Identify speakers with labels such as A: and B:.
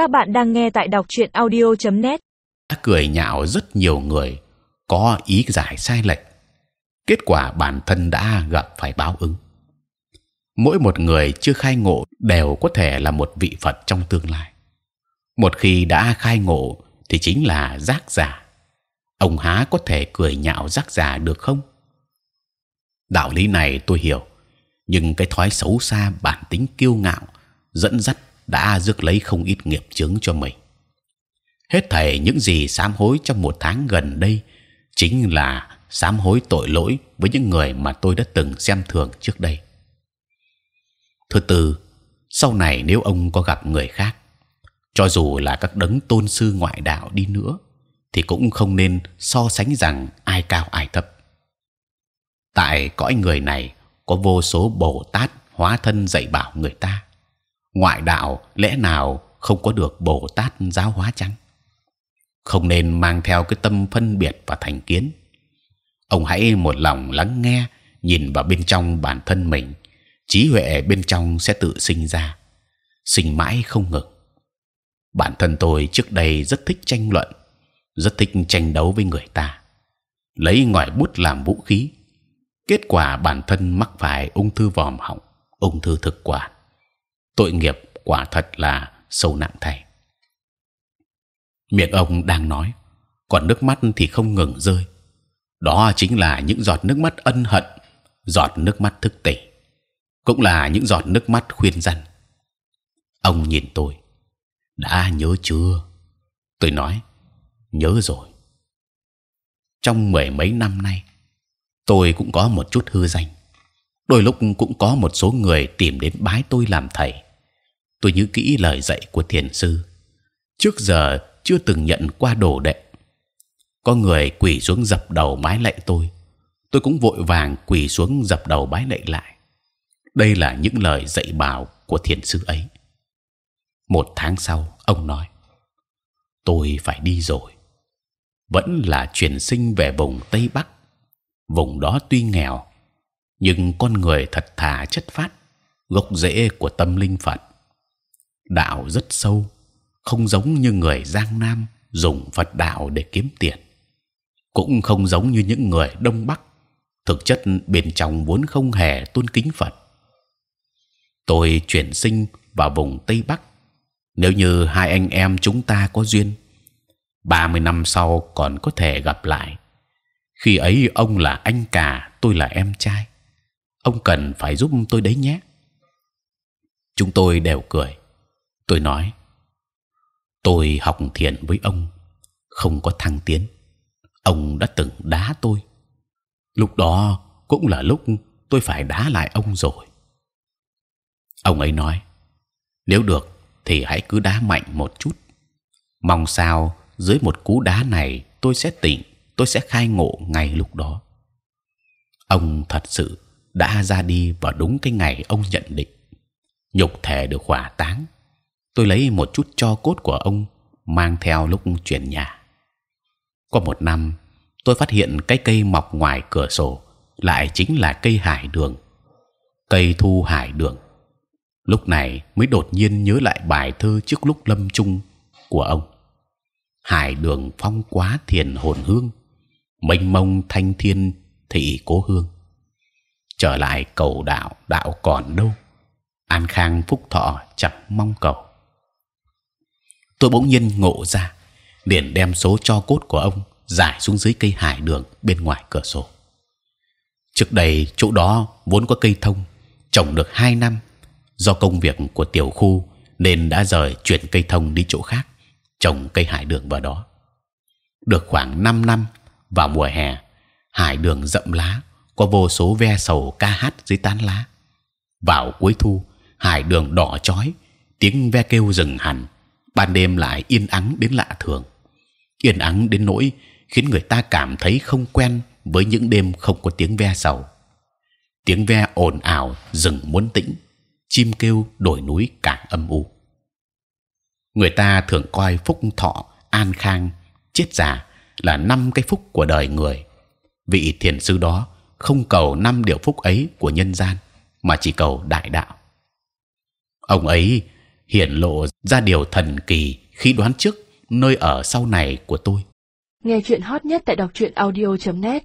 A: Các bạn đang nghe tại đọc truyện audio.net.
B: đã cười nhạo rất nhiều người, có ý giải sai lệch. Kết quả bản thân đã gặp phải báo ứng. Mỗi một người chưa khai ngộ đều có thể là một vị phật trong tương lai. Một khi đã khai ngộ thì chính là giác giả. Ông há có thể cười nhạo giác giả được không? Đạo lý này tôi hiểu, nhưng cái thói xấu xa bản tính kiêu ngạo dẫn dắt đã rước lấy không ít nghiệp chướng cho mình hết thảy những gì sám hối trong một tháng gần đây chính là sám hối tội lỗi với những người mà tôi đã từng xem thường trước đây. Thứ tư, sau này nếu ông có gặp người khác, cho dù là các đấng tôn sư ngoại đạo đi nữa, thì cũng không nên so sánh rằng ai cao ai thấp. Tại cõi người này có vô số bồ tát hóa thân dạy bảo người ta. Ngoại đạo lẽ nào không có được bồ tát giáo hóa chăng? Không nên mang theo cái tâm phân biệt và thành kiến. Ông hãy một lòng lắng nghe, nhìn vào bên trong bản thân mình, trí huệ bên trong sẽ tự sinh ra, sinh mãi không ngừng. Bản thân tôi trước đây rất thích tranh luận, rất thích tranh đấu với người ta, lấy ngòi bút làm vũ khí. Kết quả bản thân mắc phải ung thư vòm họng, ung thư thực quản. Tội nghiệp quả thật là sâu nặng thay. Miệng ông đang nói, còn nước mắt thì không ngừng rơi. Đó chính là những giọt nước mắt ân hận, giọt nước mắt thức tỉnh, cũng là những giọt nước mắt khuyên răn. Ông nhìn tôi, đã nhớ chưa? Tôi nói, nhớ rồi. Trong mười mấy năm nay, tôi cũng có một chút hư danh. Đôi lúc cũng có một số người tìm đến bái tôi làm thầy. Tôi nhớ kỹ lời dạy của thiền sư. Trước giờ chưa từng nhận qua đồ đệ. Có người quỳ xuống dập đầu bái lạy tôi, tôi cũng vội vàng quỳ xuống dập đầu bái lạy lại. Đây là những lời dạy bảo của thiền sư ấy. Một tháng sau, ông nói: tôi phải đi rồi. Vẫn là chuyển sinh về vùng Tây Bắc. Vùng đó tuy nghèo, nhưng con người thật thà chất phát, gốc rễ của tâm linh Phật. Đạo rất sâu, không giống như người Giang Nam dùng Phật đạo để kiếm tiền, cũng không giống như những người Đông Bắc thực chất bên trong vốn không hề tôn kính Phật. Tôi chuyển sinh vào vùng Tây Bắc. Nếu như hai anh em chúng ta có duyên, 30 năm sau còn có thể gặp lại. Khi ấy ông là anh cả, tôi là em trai. Ông cần phải giúp tôi đấy nhé. Chúng tôi đều cười. Tôi nói, tôi học thiền với ông, không có thăng tiến. Ông đã từng đá tôi. Lúc đó cũng là lúc tôi phải đá lại ông rồi. Ông ấy nói, nếu được thì hãy cứ đá mạnh một chút. Mong sao dưới một cú đá này tôi sẽ tỉnh, tôi sẽ khai ngộ ngay lúc đó. Ông thật sự đã ra đi vào đúng cái ngày ông nhận định. Nhục thể được hỏa táng tôi lấy một chút cho cốt của ông mang theo lúc chuyển nhà. Có một năm, tôi phát hiện cái cây mọc ngoài cửa sổ lại chính là cây hải đường, cây thu hải đường. Lúc này mới đột nhiên nhớ lại bài thơ trước lúc lâm chung của ông. Hải đường phong quá thiền hồn hương, mênh mông thanh thiên thị cố hương. Trở lại cầu đạo đạo còn đâu, an khang phúc thọ chẳng mong cầu tôi bỗng nhiên ngộ ra, liền đem số cho cốt của ông giải xuống dưới cây hải đường bên ngoài cửa sổ. Trước đây, chỗ đó vốn có cây thông, trồng được hai năm. Do công việc của tiểu khu nên đã rời chuyển cây thông đi chỗ khác, trồng cây hải đường vào đó. Được khoảng 5 năm, vào mùa hè hải đường rậm lá, có vô số ve sầu ca hát dưới tán lá. Vào cuối thu hải đường đỏ chói, tiếng ve kêu rừng hẳn ban đêm lại yên ắng đến lạ thường. Yên ắng đến nỗi khiến người ta cảm thấy không quen với những đêm không có tiếng ve sầu. Tiếng ve ồn ào rừng muốn tĩnh, chim kêu đồi núi càng âm u. Người ta thường coi phúc thọ an khang, chết già là năm cái phúc của đời người. Vị thiền sư đó không cầu năm điều phúc ấy của nhân gian, mà chỉ cầu đại đạo. Ông ấy hiển lộ ra điều thần kỳ khi đoán trước nơi ở sau này của tôi.
C: Nghe chuyện hot nhất tại đọc truyện audio.net